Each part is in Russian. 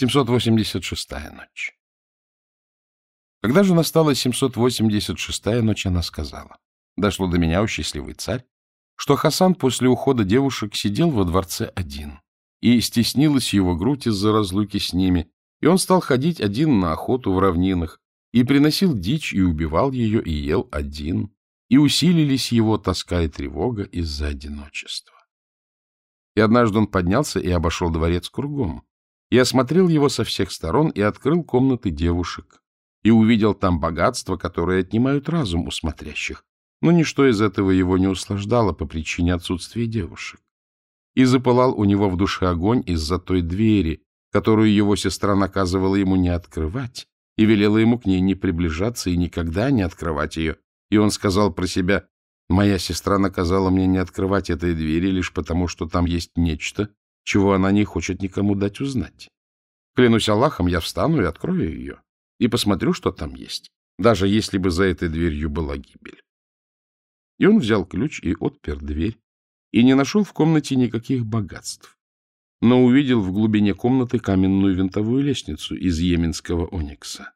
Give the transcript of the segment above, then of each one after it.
786-я ночь. Когда же настала 786-я ночь, она сказала, дошло до меня, о счастливый царь, что Хасан после ухода девушек сидел во дворце один, и стеснилась его грудь из-за разлуки с ними, и он стал ходить один на охоту в равнинах, и приносил дичь, и убивал ее, и ел один, и усилились его тоска и тревога из-за одиночества. И однажды он поднялся и обошел дворец кругом, и осмотрел его со всех сторон и открыл комнаты девушек, и увидел там богатства, которые отнимают разум у смотрящих, но ничто из этого его не услаждало по причине отсутствия девушек. И запылал у него в душе огонь из-за той двери, которую его сестра наказывала ему не открывать, и велела ему к ней не приближаться и никогда не открывать ее. И он сказал про себя, «Моя сестра наказала мне не открывать этой двери лишь потому, что там есть нечто, чего она не хочет никому дать узнать. Клянусь Аллахом, я встану и открою ее, и посмотрю, что там есть, даже если бы за этой дверью была гибель. И он взял ключ и отпер дверь, и не нашел в комнате никаких богатств, но увидел в глубине комнаты каменную винтовую лестницу из йеменского оникса.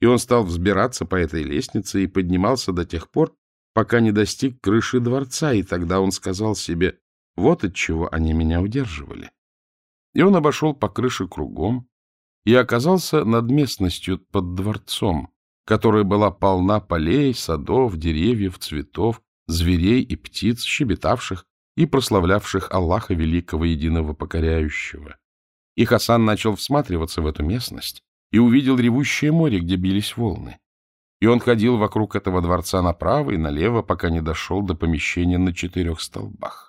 И он стал взбираться по этой лестнице и поднимался до тех пор, пока не достиг крыши дворца, и тогда он сказал себе, вот от чего они меня удерживали. И он обошел по крыше кругом и оказался над местностью под дворцом, которая была полна полей, садов, деревьев, цветов, зверей и птиц, щебетавших и прославлявших Аллаха Великого Единого Покоряющего. И Хасан начал всматриваться в эту местность и увидел ревущее море, где бились волны. И он ходил вокруг этого дворца направо и налево, пока не дошел до помещения на четырех столбах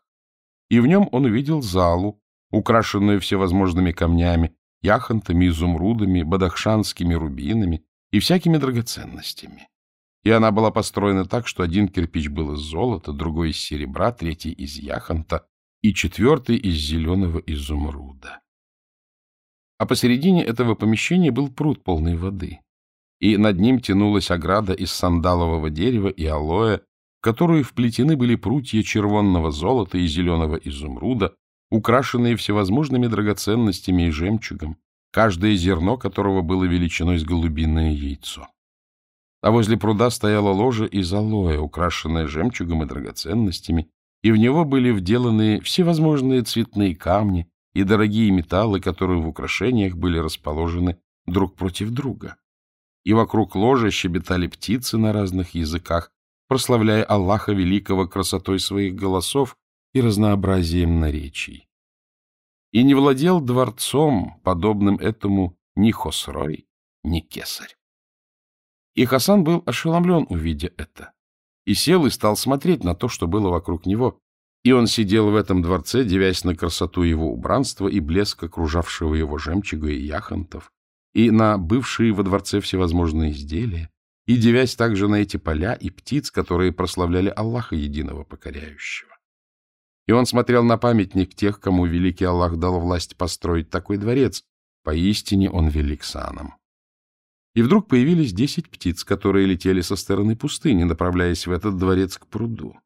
и в нем он увидел залу, украшенную всевозможными камнями, яхонтами, изумрудами, бадахшанскими рубинами и всякими драгоценностями. И она была построена так, что один кирпич был из золота, другой из серебра, третий из яхонта и четвертый из зеленого изумруда. А посередине этого помещения был пруд полной воды, и над ним тянулась ограда из сандалового дерева и алоэ в которую вплетены были прутья червонного золота и зеленого изумруда, украшенные всевозможными драгоценностями и жемчугом, каждое зерно которого было величиной с голубиное яйцо. А возле пруда стояла ложа из алоэ, украшенная жемчугом и драгоценностями, и в него были вделаны всевозможные цветные камни и дорогие металлы, которые в украшениях были расположены друг против друга. И вокруг ложа щебетали птицы на разных языках, прославляя Аллаха Великого красотой своих голосов и разнообразием наречий. И не владел дворцом, подобным этому, ни Хосрой, ни Кесарь. И Хасан был ошеломлен, увидя это, и сел и стал смотреть на то, что было вокруг него, и он сидел в этом дворце, девясь на красоту его убранства и блеск окружавшего его жемчуга и яхонтов, и на бывшие во дворце всевозможные изделия, и девясь также на эти поля и птиц, которые прославляли Аллаха Единого Покоряющего. И он смотрел на памятник тех, кому великий Аллах дал власть построить такой дворец. Поистине он велик саном. И вдруг появились десять птиц, которые летели со стороны пустыни, направляясь в этот дворец к пруду.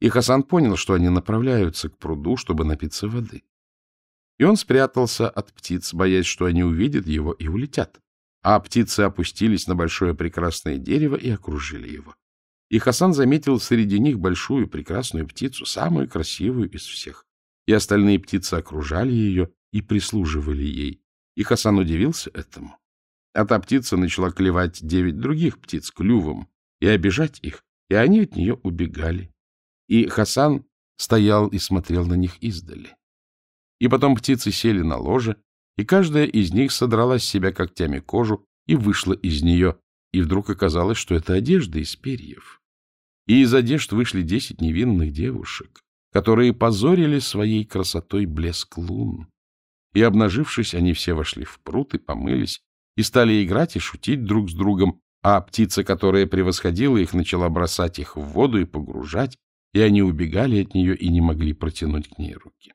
И Хасан понял, что они направляются к пруду, чтобы напиться воды. И он спрятался от птиц, боясь, что они увидят его и улетят а птицы опустились на большое прекрасное дерево и окружили его. И Хасан заметил среди них большую прекрасную птицу, самую красивую из всех. И остальные птицы окружали ее и прислуживали ей. И Хасан удивился этому. А та птица начала клевать девять других птиц клювом и обижать их, и они от нее убегали. И Хасан стоял и смотрел на них издали. И потом птицы сели на ложе и каждая из них содрала с себя когтями кожу и вышла из нее, и вдруг оказалось, что это одежда из перьев. И из одежд вышли десять невинных девушек, которые позорили своей красотой блеск лун. И, обнажившись, они все вошли в пруд и помылись, и стали играть и шутить друг с другом, а птица, которая превосходила их, начала бросать их в воду и погружать, и они убегали от нее и не могли протянуть к ней руки.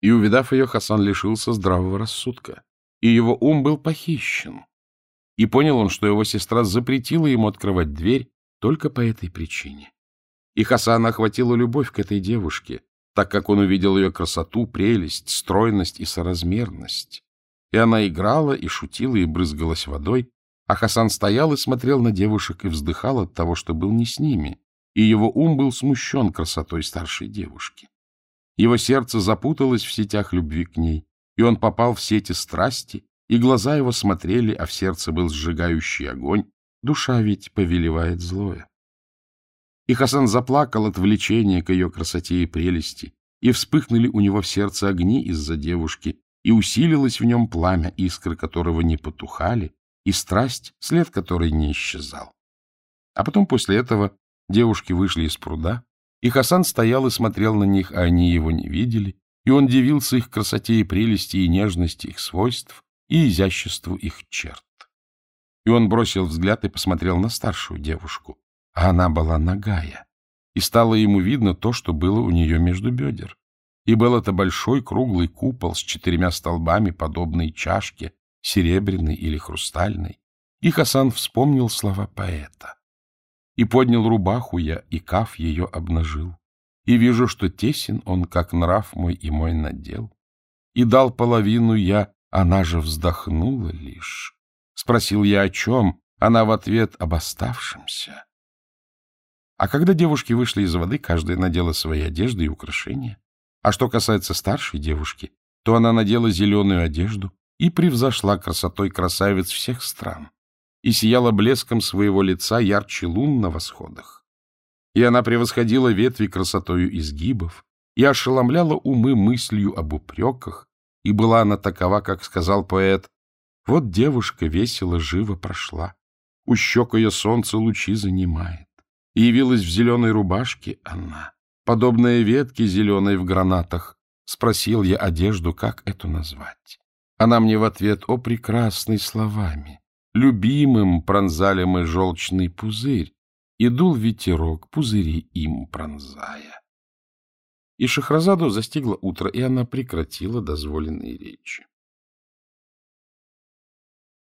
И, увидав ее, Хасан лишился здравого рассудка, и его ум был похищен. И понял он, что его сестра запретила ему открывать дверь только по этой причине. И Хасана охватила любовь к этой девушке, так как он увидел ее красоту, прелесть, стройность и соразмерность. и она играла, и шутила, и брызгалась водой, а Хасан стоял и смотрел на девушек и вздыхал от того, что был не с ними, и его ум был смущен красотой старшей девушки. Его сердце запуталось в сетях любви к ней, и он попал в сети страсти, и глаза его смотрели, а в сердце был сжигающий огонь, душа ведь повелевает злое. И Хасан заплакал от влечения к ее красоте и прелести, и вспыхнули у него в сердце огни из-за девушки, и усилилось в нем пламя, искры которого не потухали, и страсть, след которой не исчезал. А потом после этого девушки вышли из пруда, и Хасан стоял и смотрел на них, а они его не видели, и он дивился их красоте и прелести, и нежности их свойств, и изяществу их черт. И он бросил взгляд и посмотрел на старшую девушку, а она была нагая, и стало ему видно то, что было у нее между бедер. И был это большой круглый купол с четырьмя столбами, подобный чашке, серебряной или хрустальной. И Хасан вспомнил слова поэта и поднял рубаху я, и каф ее обнажил. И вижу, что тесен он, как нрав мой и мой надел. И дал половину я, она же вздохнула лишь. Спросил я о чем, она в ответ об оставшемся. А когда девушки вышли из воды, каждая надела свои одежды и украшения. А что касается старшей девушки, то она надела зеленую одежду и превзошла красотой красавиц всех стран и сияла блеском своего лица ярче лун на восходах. И она превосходила ветви красотою изгибов и ошеломляла умы мыслью об упреках, и была она такова, как сказал поэт, «Вот девушка весело, живо прошла, у щек ее солнце лучи занимает, и явилась в зеленой рубашке она, подобная ветке зеленой в гранатах. Спросил я одежду, как эту назвать. Она мне в ответ, о, прекрасный словами, Любимым пронзали мы желчный пузырь, и дул ветерок, пузыри им пронзая. И Шахразаду застигло утро, и она прекратила дозволенные речи.